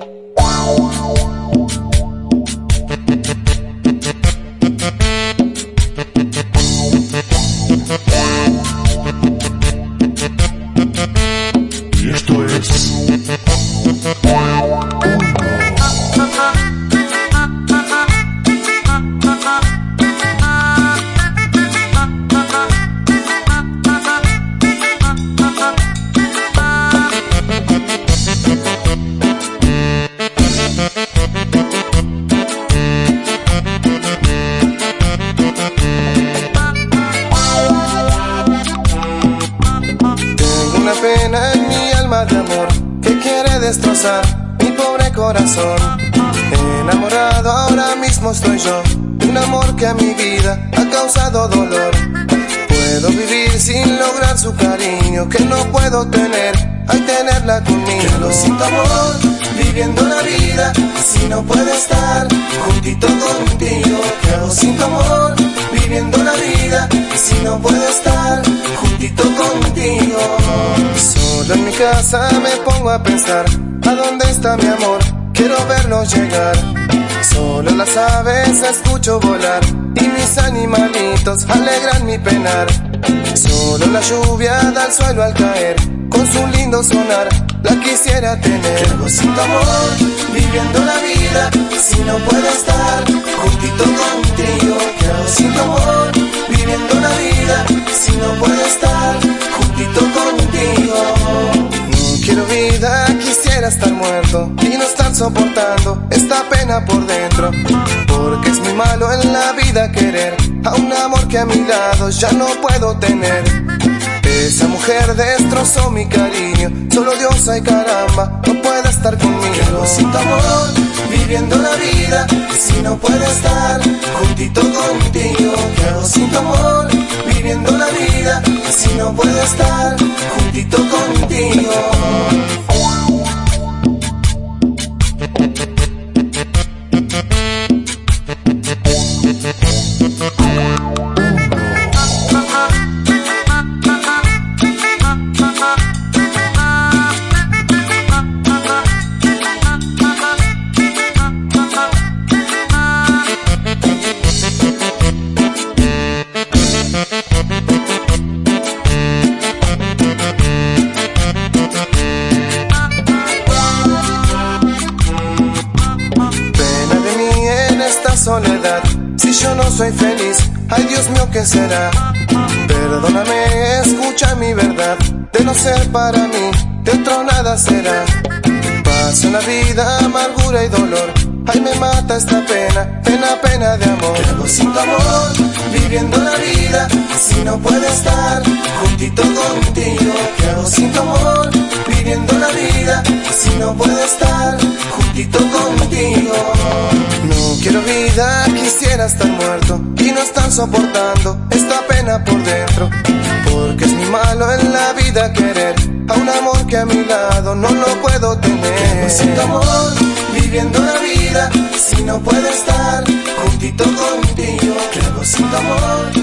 Wow. De amor que quiere destrozar mi pobre corazón. Enamorado ahora mismo estoy yo, un amor que a mi vida ha causado dolor. Puedo vivir sin lograr su cariño que no puedo tener, al tenerla conmigo. Sin tu amor, viviendo la vida, si no puedo estar juntito contigo. ¿Qué hago sin tu amor? Viviendo la vida, si no puedo estar juntito contigo. En mi casa me pongo a pensar, ¿a dónde está mi amor? Quiero verlo llegar. Solo las aves escucho volar y mis animalitos alegran mi penar. Solo la lluvia da al suelo al caer, con su lindo sonar la quisiera tener. ¿Qué sin amor? Viviendo la vida, si no puedo estar juntito contigo. ¿Qué sin tu amor? Quisiera estar muerto y no estar soportando esta pena por dentro. Porque es muy malo en la vida querer a un amor que a mi lado ya no puedo tener. Esa mujer destrozó mi cariño, solo Dios ay caramba, no puede estar conmigo. Sin amor, viviendo la vida, si no puedo estar juntito contigo. ¿Qué hago sin tu amor? Viviendo la vida, si no puedo estar juntito contigo. Yo no soy feliz, ay Dios mío, ¿qué será? Perdóname, escucha mi verdad. De no ser para mí, de otro nada será. Paso la vida, amargura y dolor. Ay, me mata esta pena, pena, pena de amor. ¿Qué hago sin tu amor? Viviendo la vida, si no puedo estar juntito contigo. ¿Qué hago sin tu amor? Viviendo la vida, si no puedo estar estar muerto y no estar soportando esta pena por dentro. Porque es muy malo en la vida querer a un amor que a mi lado no lo puedo tener. Sin tu amor, viviendo la vida, si no puedo estar juntito contigo. ¿Qué hago sin tu amor?